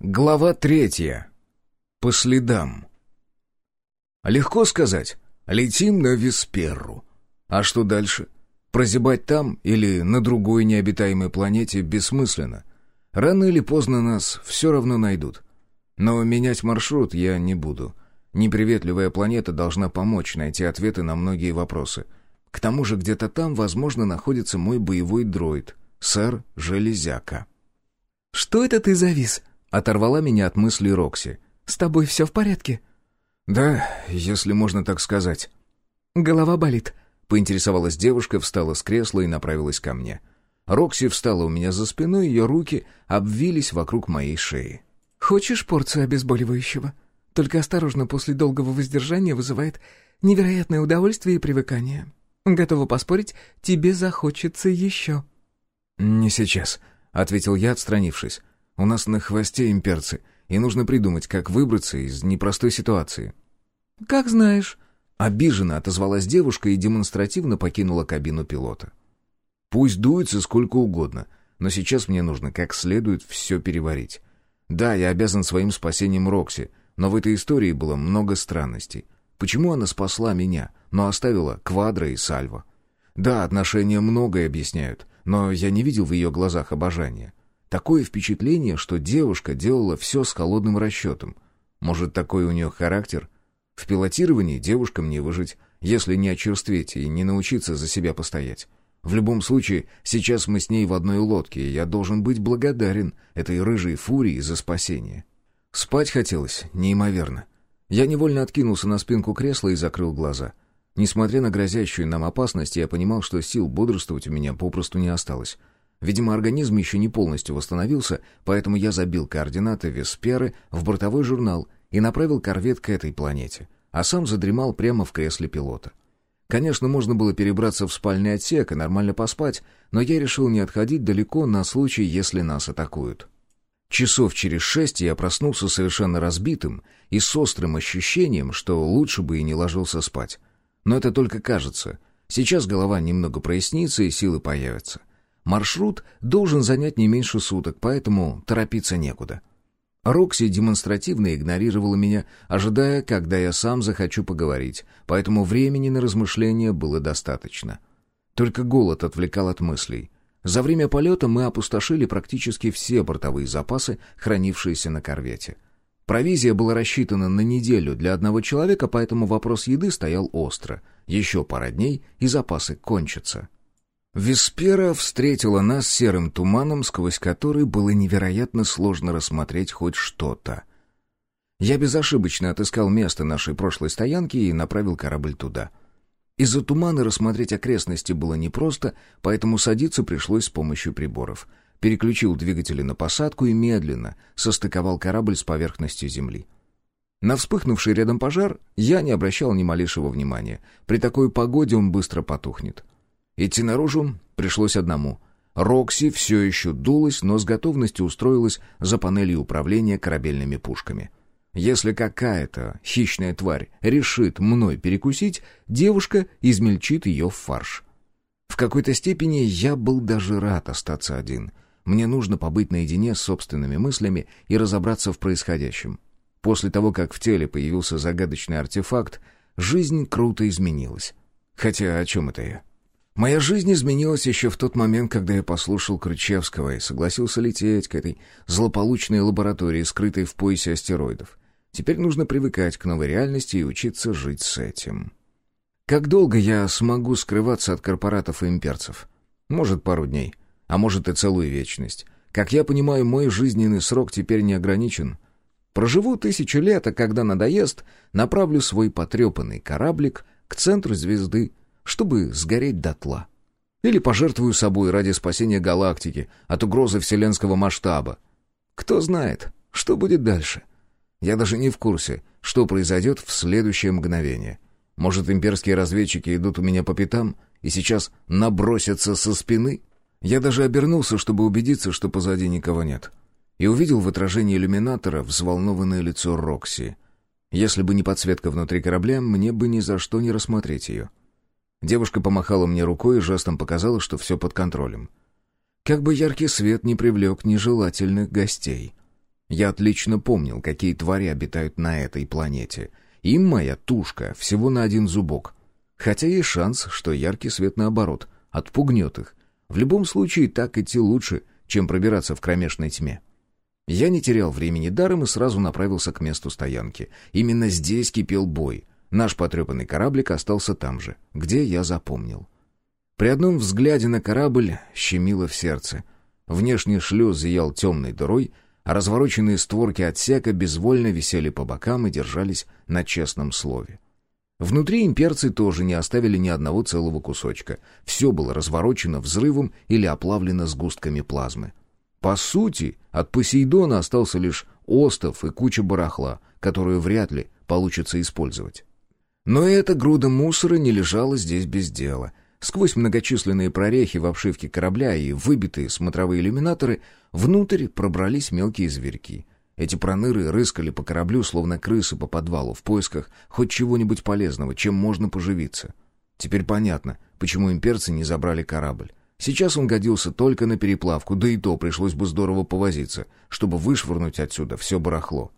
Глава третья. По следам. Легко сказать. Летим на Висперру. А что дальше? Прозябать там или на другой необитаемой планете бессмысленно. Рано или поздно нас все равно найдут. Но менять маршрут я не буду. Неприветливая планета должна помочь найти ответы на многие вопросы. К тому же где-то там, возможно, находится мой боевой дроид, сэр Железяка. «Что это ты завис?» Оторвала меня от мыслей Рокси. «С тобой все в порядке?» «Да, если можно так сказать». «Голова болит», — поинтересовалась девушка, встала с кресла и направилась ко мне. Рокси встала у меня за спиной, ее руки обвились вокруг моей шеи. «Хочешь порцию обезболивающего? Только осторожно, после долгого воздержания вызывает невероятное удовольствие и привыкание. Готова поспорить, тебе захочется еще». «Не сейчас», — ответил я, отстранившись. У нас на хвосте имперцы, и нужно придумать, как выбраться из непростой ситуации». «Как знаешь». Обиженно отозвалась девушка и демонстративно покинула кабину пилота. «Пусть дуется сколько угодно, но сейчас мне нужно как следует все переварить. Да, я обязан своим спасением Рокси, но в этой истории было много странностей. Почему она спасла меня, но оставила Квадро и Сальво? Да, отношения многое объясняют, но я не видел в ее глазах обожания. Такое впечатление, что девушка делала все с холодным расчетом. Может, такой у нее характер? В пилотировании девушкам не выжить, если не очерстветь и не научиться за себя постоять. В любом случае, сейчас мы с ней в одной лодке, и я должен быть благодарен этой рыжей фурии за спасение. Спать хотелось неимоверно. Я невольно откинулся на спинку кресла и закрыл глаза. Несмотря на грозящую нам опасность, я понимал, что сил бодрствовать у меня попросту не осталось. Видимо, организм еще не полностью восстановился, поэтому я забил координаты Весперы в бортовой журнал и направил корвет к этой планете, а сам задремал прямо в кресле пилота. Конечно, можно было перебраться в спальный отсек и нормально поспать, но я решил не отходить далеко на случай, если нас атакуют. Часов через шесть я проснулся совершенно разбитым и с острым ощущением, что лучше бы и не ложился спать. Но это только кажется. Сейчас голова немного прояснится и силы появятся. Маршрут должен занять не меньше суток, поэтому торопиться некуда. Рокси демонстративно игнорировала меня, ожидая, когда я сам захочу поговорить, поэтому времени на размышления было достаточно. Только голод отвлекал от мыслей. За время полета мы опустошили практически все бортовые запасы, хранившиеся на корвете. Провизия была рассчитана на неделю для одного человека, поэтому вопрос еды стоял остро. Еще пара дней, и запасы кончатся. Веспера встретила нас серым туманом, сквозь который было невероятно сложно рассмотреть хоть что-то. Я безошибочно отыскал место нашей прошлой стоянки и направил корабль туда. Из-за тумана рассмотреть окрестности было непросто, поэтому садиться пришлось с помощью приборов. Переключил двигатели на посадку и медленно состыковал корабль с поверхностью земли. На вспыхнувший рядом пожар я не обращал ни малейшего внимания. При такой погоде он быстро потухнет. Идти наружу пришлось одному. Рокси все еще дулась, но с готовностью устроилась за панелью управления корабельными пушками. Если какая-то хищная тварь решит мной перекусить, девушка измельчит ее в фарш. В какой-то степени я был даже рад остаться один. Мне нужно побыть наедине с собственными мыслями и разобраться в происходящем. После того, как в теле появился загадочный артефакт, жизнь круто изменилась. Хотя о чем это я? Моя жизнь изменилась еще в тот момент, когда я послушал Крычевского и согласился лететь к этой злополучной лаборатории, скрытой в поясе астероидов. Теперь нужно привыкать к новой реальности и учиться жить с этим. Как долго я смогу скрываться от корпоратов и имперцев? Может, пару дней, а может и целую вечность. Как я понимаю, мой жизненный срок теперь не ограничен. Проживу тысячу лет, а когда надоест, направлю свой потрепанный кораблик к центру звезды, чтобы сгореть дотла. Или пожертвую собой ради спасения галактики от угрозы вселенского масштаба. Кто знает, что будет дальше. Я даже не в курсе, что произойдет в следующее мгновение. Может, имперские разведчики идут у меня по пятам и сейчас набросятся со спины? Я даже обернулся, чтобы убедиться, что позади никого нет. И увидел в отражении иллюминатора взволнованное лицо Рокси. Если бы не подсветка внутри корабля, мне бы ни за что не рассмотреть ее. Девушка помахала мне рукой и жестом показала, что все под контролем. Как бы яркий свет не привлек нежелательных гостей. Я отлично помнил, какие твари обитают на этой планете. Им моя тушка всего на один зубок. Хотя есть шанс, что яркий свет наоборот, отпугнет их. В любом случае, так идти лучше, чем пробираться в кромешной тьме. Я не терял времени даром и сразу направился к месту стоянки. Именно здесь кипел бой. Наш потрепанный кораблик остался там же, где я запомнил. При одном взгляде на корабль щемило в сердце. Внешний шлюз зиял темной дырой, а развороченные створки отсека безвольно висели по бокам и держались на честном слове. Внутри имперцы тоже не оставили ни одного целого кусочка. Все было разворочено взрывом или оплавлено сгустками плазмы. По сути, от Посейдона остался лишь остов и куча барахла, которую вряд ли получится использовать. Но эта груда мусора не лежала здесь без дела. Сквозь многочисленные прорехи в обшивке корабля и выбитые смотровые иллюминаторы внутрь пробрались мелкие зверьки. Эти проныры рыскали по кораблю, словно крысы по подвалу, в поисках хоть чего-нибудь полезного, чем можно поживиться. Теперь понятно, почему имперцы не забрали корабль. Сейчас он годился только на переплавку, да и то пришлось бы здорово повозиться, чтобы вышвырнуть отсюда все барахло.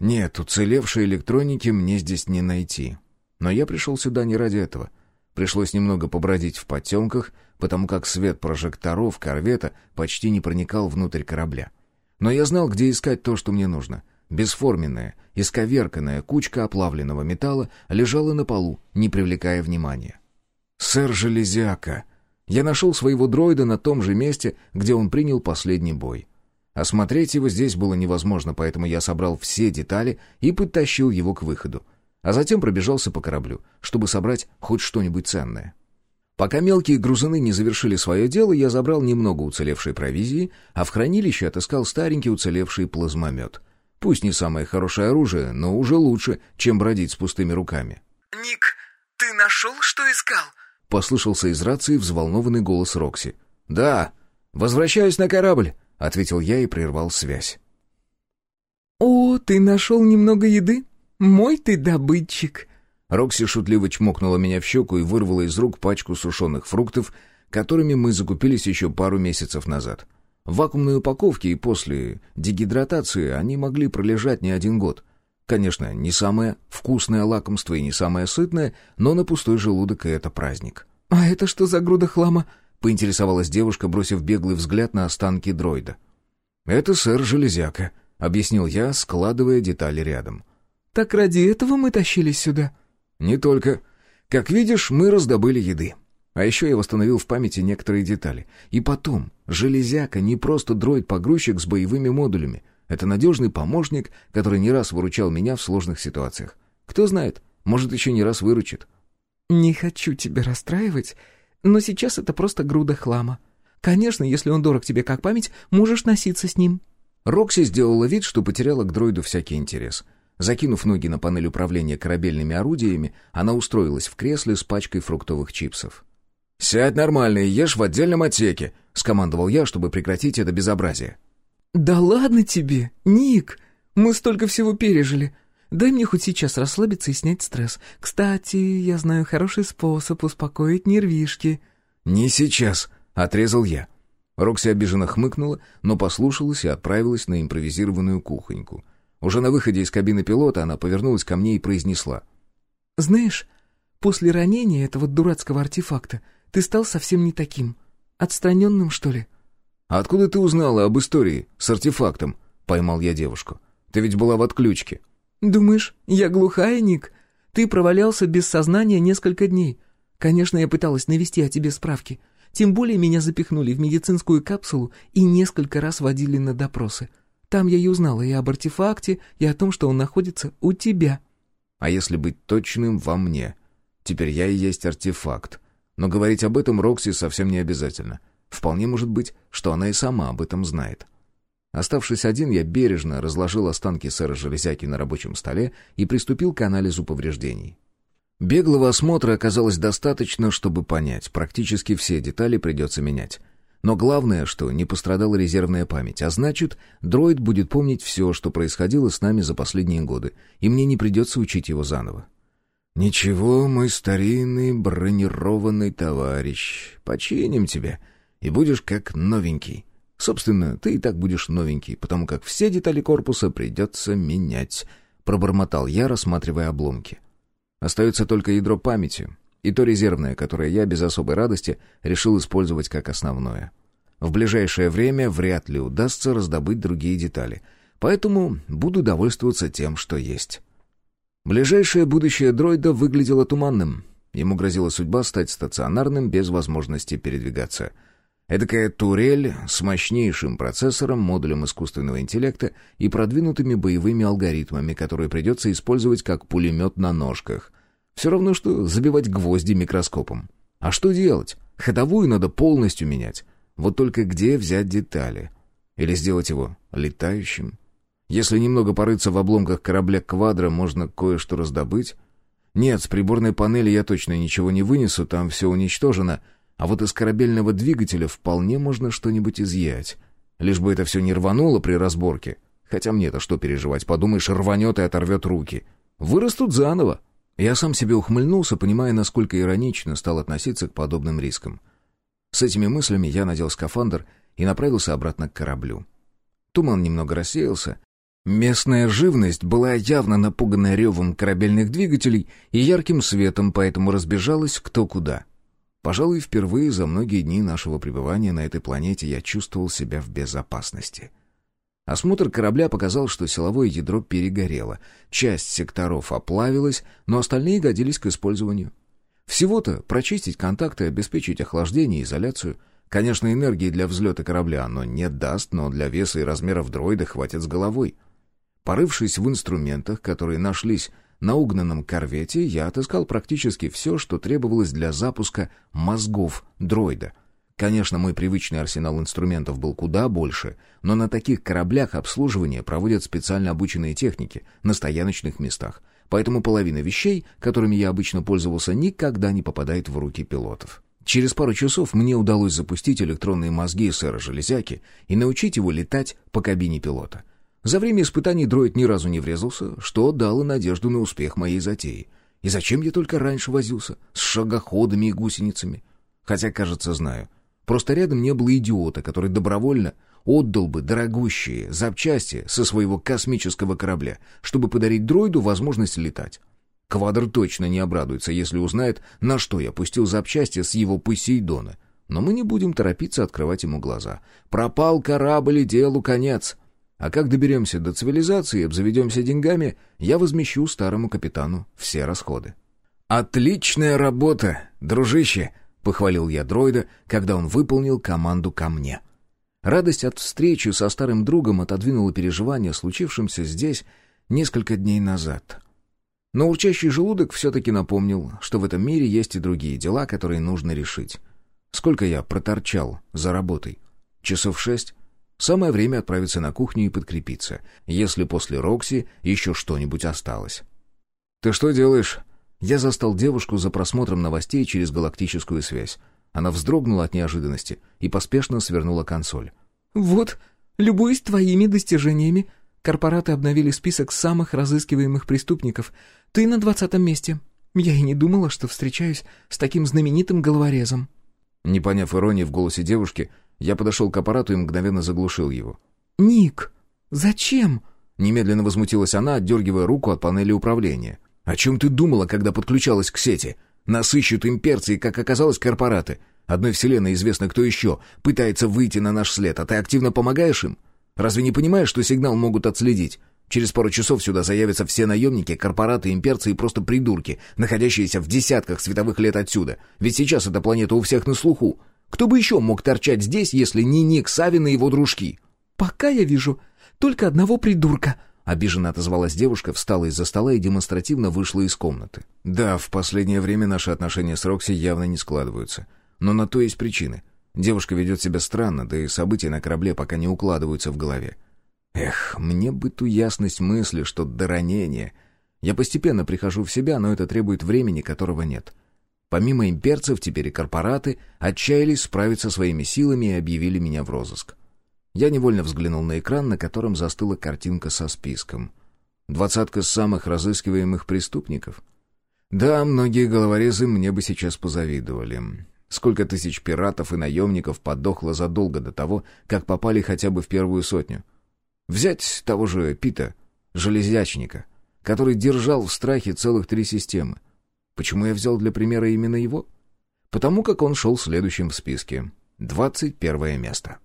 Нет, уцелевшей электроники мне здесь не найти. Но я пришел сюда не ради этого. Пришлось немного побродить в потемках, потому как свет прожекторов корвета почти не проникал внутрь корабля. Но я знал, где искать то, что мне нужно. Бесформенная, исковерканная кучка оплавленного металла лежала на полу, не привлекая внимания. «Сэр Железяка!» Я нашел своего дроида на том же месте, где он принял последний бой. Осмотреть его здесь было невозможно, поэтому я собрал все детали и подтащил его к выходу. А затем пробежался по кораблю, чтобы собрать хоть что-нибудь ценное. Пока мелкие грузины не завершили свое дело, я забрал немного уцелевшей провизии, а в хранилище отыскал старенький уцелевший плазмомет. Пусть не самое хорошее оружие, но уже лучше, чем бродить с пустыми руками. «Ник, ты нашел, что искал?» Послышался из рации взволнованный голос Рокси. «Да, возвращаюсь на корабль», — ответил я и прервал связь. «О, ты нашел немного еды? Мой ты добытчик!» Рокси шутливо чмокнула меня в щеку и вырвала из рук пачку сушеных фруктов, которыми мы закупились еще пару месяцев назад. В вакуумной упаковке и после дегидратации они могли пролежать не один год. Конечно, не самое вкусное лакомство и не самое сытное, но на пустой желудок и это праздник. «А это что за груда хлама?» — поинтересовалась девушка, бросив беглый взгляд на останки дроида. «Это сэр Железяка», — объяснил я, складывая детали рядом. «Так ради этого мы тащились сюда?» «Не только. Как видишь, мы раздобыли еды. А еще я восстановил в памяти некоторые детали. И потом, Железяка не просто дроид-погрузчик с боевыми модулями. Это надежный помощник, который не раз выручал меня в сложных ситуациях. Кто знает, может, еще не раз выручит. «Не хочу тебя расстраивать, но сейчас это просто груда хлама. Конечно, если он дорог тебе как память, можешь носиться с ним». Рокси сделала вид, что потеряла к дроиду всякий интерес. Закинув ноги на панель управления корабельными орудиями, она устроилась в кресле с пачкой фруктовых чипсов. «Сядь нормально и ешь в отдельном отсеке», — скомандовал я, чтобы прекратить это безобразие. «Да ладно тебе, Ник! Мы столько всего пережили. Дай мне хоть сейчас расслабиться и снять стресс. Кстати, я знаю хороший способ успокоить нервишки». «Не сейчас», — отрезал я. Рокси обиженно хмыкнула, но послушалась и отправилась на импровизированную кухоньку. Уже на выходе из кабины пилота она повернулась ко мне и произнесла. «Знаешь, после ранения этого дурацкого артефакта ты стал совсем не таким. Отстраненным, что ли?» «А откуда ты узнала об истории с артефактом?» — поймал я девушку. «Ты ведь была в отключке». «Думаешь, я глухая, Ник? Ты провалялся без сознания несколько дней. Конечно, я пыталась навести о тебе справки. Тем более меня запихнули в медицинскую капсулу и несколько раз водили на допросы. Там я и узнала и об артефакте, и о том, что он находится у тебя». «А если быть точным, во мне? Теперь я и есть артефакт. Но говорить об этом Рокси совсем не обязательно. Вполне может быть, что она и сама об этом знает. Оставшись один, я бережно разложил останки сэра Железяки на рабочем столе и приступил к анализу повреждений. Беглого осмотра оказалось достаточно, чтобы понять, практически все детали придется менять. Но главное, что не пострадала резервная память, а значит, дроид будет помнить все, что происходило с нами за последние годы, и мне не придется учить его заново. «Ничего, мой старинный бронированный товарищ, починим тебя», и будешь как новенький», — Собственно, ты и так будешь новенький, потому как все детали корпуса придется менять», — пробормотал я, рассматривая обломки. Остается только ядро памяти, и то резервное, которое я без особой радости решил использовать как основное. В ближайшее время вряд ли удастся раздобыть другие детали, поэтому буду довольствоваться тем, что есть. Ближайшее будущее дроида выглядело туманным. Ему грозила судьба стать стационарным без возможности передвигаться — Эдакая турель с мощнейшим процессором, модулем искусственного интеллекта и продвинутыми боевыми алгоритмами, которые придется использовать как пулемет на ножках. Все равно, что забивать гвозди микроскопом. А что делать? Ходовую надо полностью менять. Вот только где взять детали? Или сделать его летающим? Если немного порыться в обломках корабля «Квадро», можно кое-что раздобыть. Нет, с приборной панели я точно ничего не вынесу, там все уничтожено — а вот из корабельного двигателя вполне можно что-нибудь изъять. Лишь бы это все не рвануло при разборке. Хотя мне-то что переживать, подумаешь, рванет и оторвет руки. Вырастут заново. Я сам себе ухмыльнулся, понимая, насколько иронично стал относиться к подобным рискам. С этими мыслями я надел скафандр и направился обратно к кораблю. Туман немного рассеялся. Местная живность была явно напугана ревом корабельных двигателей и ярким светом, поэтому разбежалась кто куда — Пожалуй, впервые за многие дни нашего пребывания на этой планете я чувствовал себя в безопасности. Осмотр корабля показал, что силовое ядро перегорело. Часть секторов оплавилась, но остальные годились к использованию. Всего-то прочистить контакты, обеспечить охлаждение и изоляцию. Конечно, энергии для взлета корабля оно не даст, но для веса и размеров дроида хватит с головой. Порывшись в инструментах, которые нашлись на угнанном корвете я отыскал практически все, что требовалось для запуска мозгов дроида. Конечно, мой привычный арсенал инструментов был куда больше, но на таких кораблях обслуживание проводят специально обученные техники на стояночных местах, поэтому половина вещей, которыми я обычно пользовался, никогда не попадает в руки пилотов. Через пару часов мне удалось запустить электронные мозги сэра Железяки и научить его летать по кабине пилота — за время испытаний дроид ни разу не врезался, что дало надежду на успех моей затеи. И зачем я только раньше возился с шагоходами и гусеницами? Хотя, кажется, знаю. Просто рядом не было идиота, который добровольно отдал бы дорогущие запчасти со своего космического корабля, чтобы подарить дроиду возможность летать. Квадр точно не обрадуется, если узнает, на что я пустил запчасти с его Посейдона. Но мы не будем торопиться открывать ему глаза. Пропал корабль и делу конец. А как доберемся до цивилизации и обзаведемся деньгами, я возмещу старому капитану все расходы. «Отличная работа, дружище!» — похвалил я дроида, когда он выполнил команду ко мне. Радость от встречи со старым другом отодвинула переживания о здесь несколько дней назад. Но урчащий желудок все-таки напомнил, что в этом мире есть и другие дела, которые нужно решить. Сколько я проторчал за работой? Часов шесть? Самое время отправиться на кухню и подкрепиться, если после Рокси еще что-нибудь осталось. «Ты что делаешь?» Я застал девушку за просмотром новостей через галактическую связь. Она вздрогнула от неожиданности и поспешно свернула консоль. «Вот, любуюсь твоими достижениями. Корпораты обновили список самых разыскиваемых преступников. Ты на двадцатом месте. Я и не думала, что встречаюсь с таким знаменитым головорезом». Не поняв иронии в голосе девушки, я подошел к аппарату и мгновенно заглушил его. «Ник, зачем?» Немедленно возмутилась она, отдергивая руку от панели управления. «О чем ты думала, когда подключалась к сети? Нас имперцы и, как оказалось, корпораты. Одной вселенной известно, кто еще пытается выйти на наш след, а ты активно помогаешь им? Разве не понимаешь, что сигнал могут отследить? Через пару часов сюда заявятся все наемники, корпораты, имперцы и просто придурки, находящиеся в десятках световых лет отсюда. Ведь сейчас эта планета у всех на слуху. Кто бы еще мог торчать здесь, если не Ник Савин и его дружки? «Пока я вижу только одного придурка», — обиженно отозвалась девушка, встала из-за стола и демонстративно вышла из комнаты. «Да, в последнее время наши отношения с Рокси явно не складываются. Но на то есть причины. Девушка ведет себя странно, да и события на корабле пока не укладываются в голове. Эх, мне бы ту ясность мысли, что до ранения. Я постепенно прихожу в себя, но это требует времени, которого нет. Помимо имперцев, теперь и корпораты отчаялись справиться своими силами и объявили меня в розыск. Я невольно взглянул на экран, на котором застыла картинка со списком. Двадцатка самых разыскиваемых преступников. Да, многие головорезы мне бы сейчас позавидовали. Сколько тысяч пиратов и наемников подохло задолго до того, как попали хотя бы в первую сотню. Взять того же Пита, железячника, который держал в страхе целых три системы. Почему я взял для примера именно его? Потому как он шел следующим в списке. 21 место.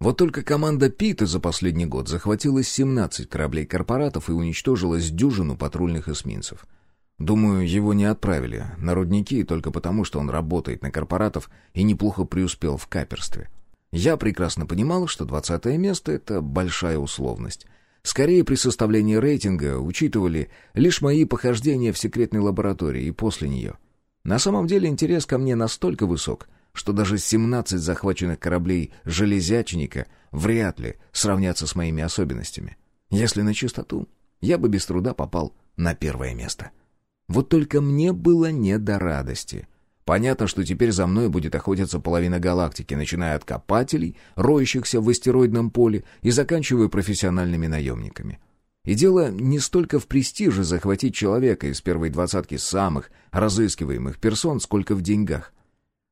Вот только команда Пита за последний год захватила 17 кораблей корпоратов и уничтожила с дюжину патрульных эсминцев — Думаю, его не отправили на рудники только потому, что он работает на корпоратов и неплохо преуспел в каперстве. Я прекрасно понимал, что двадцатое место — это большая условность. Скорее, при составлении рейтинга учитывали лишь мои похождения в секретной лаборатории и после нее. На самом деле интерес ко мне настолько высок, что даже 17 захваченных кораблей «Железячника» вряд ли сравнятся с моими особенностями. Если на чистоту, я бы без труда попал на первое место. Вот только мне было не до радости. Понятно, что теперь за мной будет охотиться половина галактики, начиная от копателей, роющихся в астероидном поле, и заканчивая профессиональными наемниками. И дело не столько в престиже захватить человека из первой двадцатки самых разыскиваемых персон, сколько в деньгах.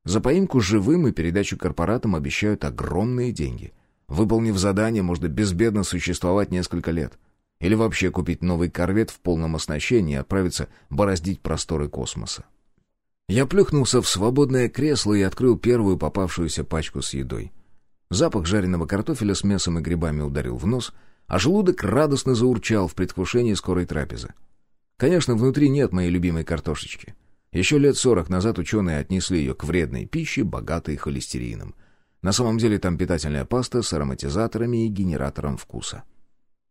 За поимку живым и передачу корпоратам обещают огромные деньги. Выполнив задание, можно безбедно существовать несколько лет. Или вообще купить новый корвет в полном оснащении и отправиться бороздить просторы космоса. Я плюхнулся в свободное кресло и открыл первую попавшуюся пачку с едой. Запах жареного картофеля с мясом и грибами ударил в нос, а желудок радостно заурчал в предвкушении скорой трапезы. Конечно, внутри нет моей любимой картошечки. Еще лет сорок назад ученые отнесли ее к вредной пище, богатой холестерином. На самом деле там питательная паста с ароматизаторами и генератором вкуса.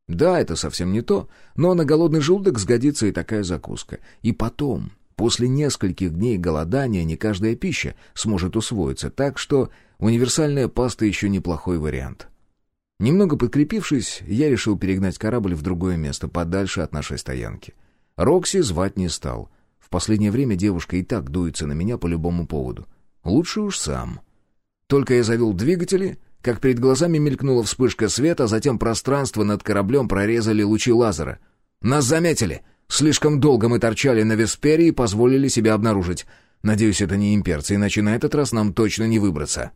Да, это совсем не то, но на голодный желудок сгодится и такая закуска. И потом, после нескольких дней голодания, не каждая пища сможет усвоиться, так что универсальная паста еще неплохой вариант. Немного подкрепившись, я решил перегнать корабль в другое место, подальше от нашей стоянки. Рокси звать не стал. В последнее время девушка и так дуется на меня по любому поводу. Лучше уж сам. Только я завел двигатели, как перед глазами мелькнула вспышка света, а затем пространство над кораблем прорезали лучи лазера. «Нас заметили! Слишком долго мы торчали на Веспере и позволили себя обнаружить. Надеюсь, это не имперцы, иначе на этот раз нам точно не выбраться».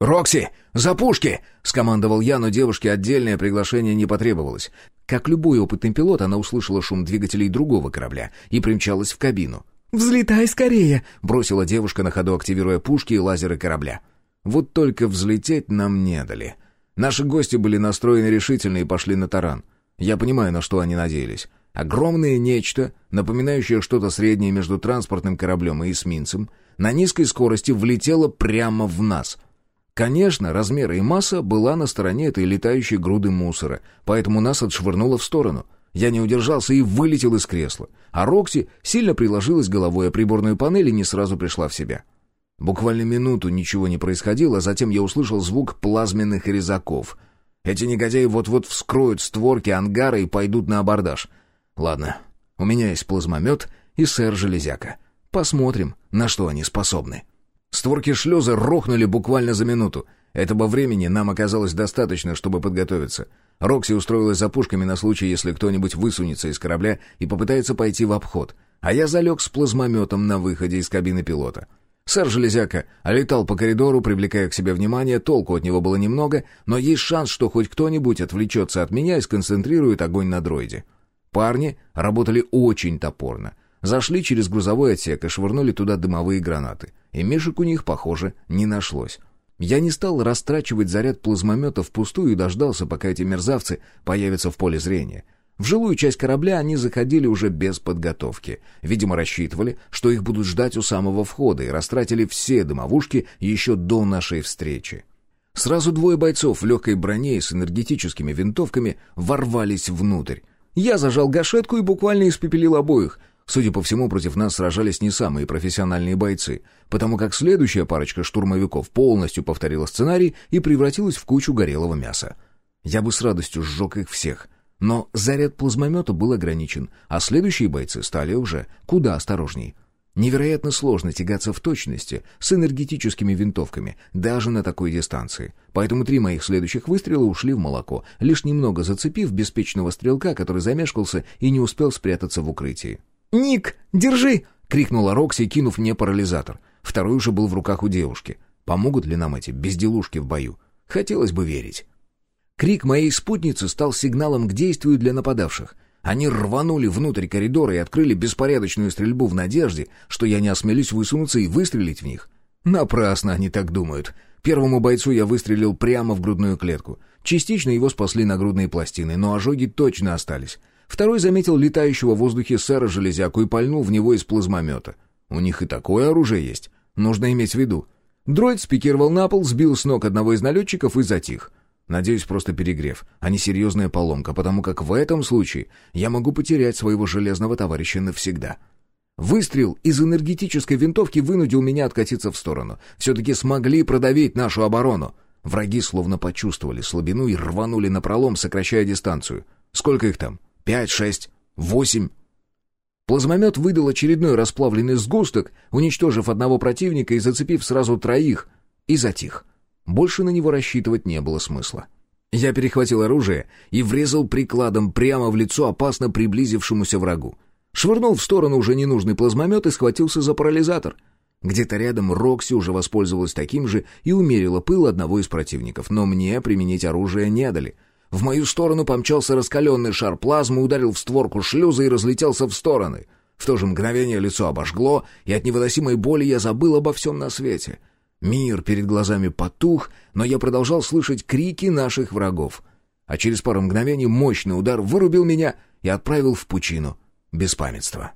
«Рокси, за пушки!» — скомандовал я, но девушке отдельное приглашение не потребовалось. Как любой опытный пилот, она услышала шум двигателей другого корабля и примчалась в кабину. «Взлетай скорее!» — бросила девушка на ходу, активируя пушки и лазеры корабля. Вот только взлететь нам не дали. Наши гости были настроены решительно и пошли на таран. Я понимаю, на что они надеялись. Огромное нечто, напоминающее что-то среднее между транспортным кораблем и эсминцем, на низкой скорости влетело прямо в нас. Конечно, размеры и масса была на стороне этой летающей груды мусора, поэтому нас отшвырнуло в сторону. Я не удержался и вылетел из кресла. А Рокси сильно приложилась головой о приборную панель и не сразу пришла в себя. Буквально минуту ничего не происходило, а затем я услышал звук плазменных резаков. Эти негодяи вот-вот вскроют створки ангара и пойдут на абордаж. Ладно, у меня есть плазмомет и сэр Железяка. Посмотрим, на что они способны. Створки шлюза рухнули буквально за минуту. Этого времени нам оказалось достаточно, чтобы подготовиться. Рокси устроилась за пушками на случай, если кто-нибудь высунется из корабля и попытается пойти в обход. А я залег с плазмометом на выходе из кабины пилота. Сэр Железяка летал по коридору, привлекая к себе внимание, толку от него было немного, но есть шанс, что хоть кто-нибудь отвлечется от меня и сконцентрирует огонь на дроиде. Парни работали очень топорно. Зашли через грузовой отсек и швырнули туда дымовые гранаты. И мешек у них, похоже, не нашлось. Я не стал растрачивать заряд плазмомета впустую и дождался, пока эти мерзавцы появятся в поле зрения. В жилую часть корабля они заходили уже без подготовки. Видимо, рассчитывали, что их будут ждать у самого входа, и растратили все дымовушки еще до нашей встречи. Сразу двое бойцов в легкой броне и с энергетическими винтовками ворвались внутрь. Я зажал гашетку и буквально испепелил обоих. Судя по всему, против нас сражались не самые профессиональные бойцы, потому как следующая парочка штурмовиков полностью повторила сценарий и превратилась в кучу горелого мяса. Я бы с радостью сжег их всех — но заряд плазмомета был ограничен, а следующие бойцы стали уже куда осторожней. Невероятно сложно тягаться в точности с энергетическими винтовками, даже на такой дистанции. Поэтому три моих следующих выстрела ушли в молоко, лишь немного зацепив беспечного стрелка, который замешкался и не успел спрятаться в укрытии. «Ник, держи!» — крикнула Рокси, кинув мне парализатор. Второй уже был в руках у девушки. Помогут ли нам эти безделушки в бою? Хотелось бы верить. Крик моей спутницы стал сигналом к действию для нападавших. Они рванули внутрь коридора и открыли беспорядочную стрельбу в надежде, что я не осмелюсь высунуться и выстрелить в них. Напрасно они так думают. Первому бойцу я выстрелил прямо в грудную клетку. Частично его спасли нагрудные пластины, но ожоги точно остались. Второй заметил летающего в воздухе сэра железяку и пальнул в него из плазмомета. У них и такое оружие есть. Нужно иметь в виду. Дроид спикировал на пол, сбил с ног одного из налетчиков и затих. Надеюсь, просто перегрев, а не серьезная поломка, потому как в этом случае я могу потерять своего железного товарища навсегда. Выстрел из энергетической винтовки вынудил меня откатиться в сторону. Все-таки смогли продавить нашу оборону. Враги словно почувствовали слабину и рванули на пролом, сокращая дистанцию. Сколько их там? Пять, шесть, восемь? Плазмомет выдал очередной расплавленный сгусток, уничтожив одного противника и зацепив сразу троих, и затих. Больше на него рассчитывать не было смысла. Я перехватил оружие и врезал прикладом прямо в лицо опасно приблизившемуся врагу. Швырнул в сторону уже ненужный плазмомет и схватился за парализатор. Где-то рядом Рокси уже воспользовалась таким же и умерила пыл одного из противников, но мне применить оружие не дали. В мою сторону помчался раскаленный шар плазмы, ударил в створку шлюза и разлетелся в стороны. В то же мгновение лицо обожгло, и от невыносимой боли я забыл обо всем на свете — Мир перед глазами потух, но я продолжал слышать крики наших врагов. А через пару мгновений мощный удар вырубил меня и отправил в пучину беспамятства.